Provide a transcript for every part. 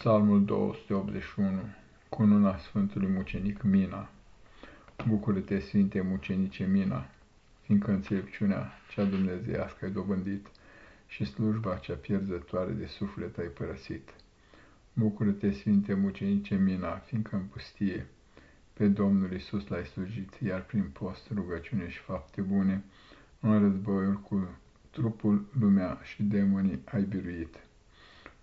Psalmul 281, cununa Sfântului Mucenic Mina. Bucură-te, Sfinte Mucenice Mina, fiindcă înțelepciunea cea dumnezeiască ai dobândit și slujba cea pierzătoare de suflet ai părăsit. Bucură-te, Sfinte Mucenice Mina, fiindcă în pustie pe Domnul Isus l-ai slujit, iar prin post, rugăciune și fapte bune, în războiul cu trupul, lumea și demonii ai biruit.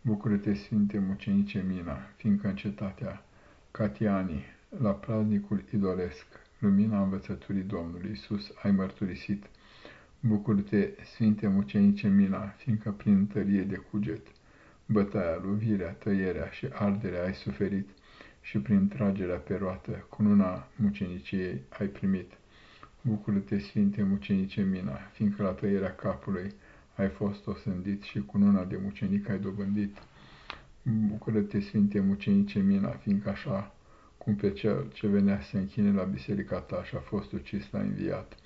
Bucură-te, Sfinte Mucenice Mina, fiindcă în cetatea Catianii, la praznicul idolesc, lumina învățăturii Domnului Isus ai mărturisit. Bucură-te, Sfinte Mucenice Mina, fiindcă prin tărie de cuget, bătaia, lovirea, tăierea și arderea ai suferit și prin tragerea pe roată, cununa muceniciei ai primit. Bucură-te, Sfinte Mucenice Mina, fiindcă la tăierea capului ai fost osândit și cununa de mucenic ai dobândit. Bucură-te, Sfinte Mucenice Mina, fiindcă așa cum pe cel ce venea să se închine la biserica ta și a fost ucis la înviat,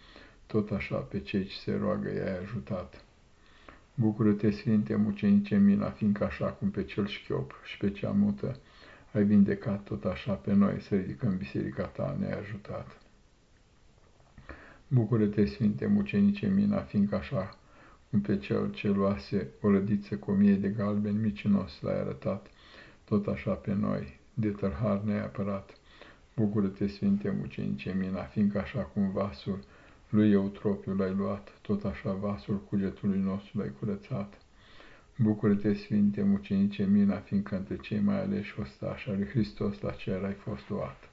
tot așa pe cei ce se roagă i-ai ajutat. Bucură-te, Sfinte Mucenice Mina, fiindcă așa cum pe cel șchiop și pe cea mută ai vindecat, tot așa pe noi să ridicăm biserica ta ne-ai ajutat. Bucură-te, Sfinte Mucenice Mina, fiindcă așa cum pe cel ce luase o lădiță cu o mie de galbeni micinos l-ai arătat, tot așa pe noi, de tărhar ne-ai apărat. Bucură-te, Sfinte Mucenice Mina, fiindcă așa cum vasul lui Eutropiu l-ai luat, tot așa vasul cugetului nostru l-ai curățat. Bucură-te, Sfinte Mucenice Mina, fiindcă între cei mai aleși ostași al lui Hristos la cer ai fost luat.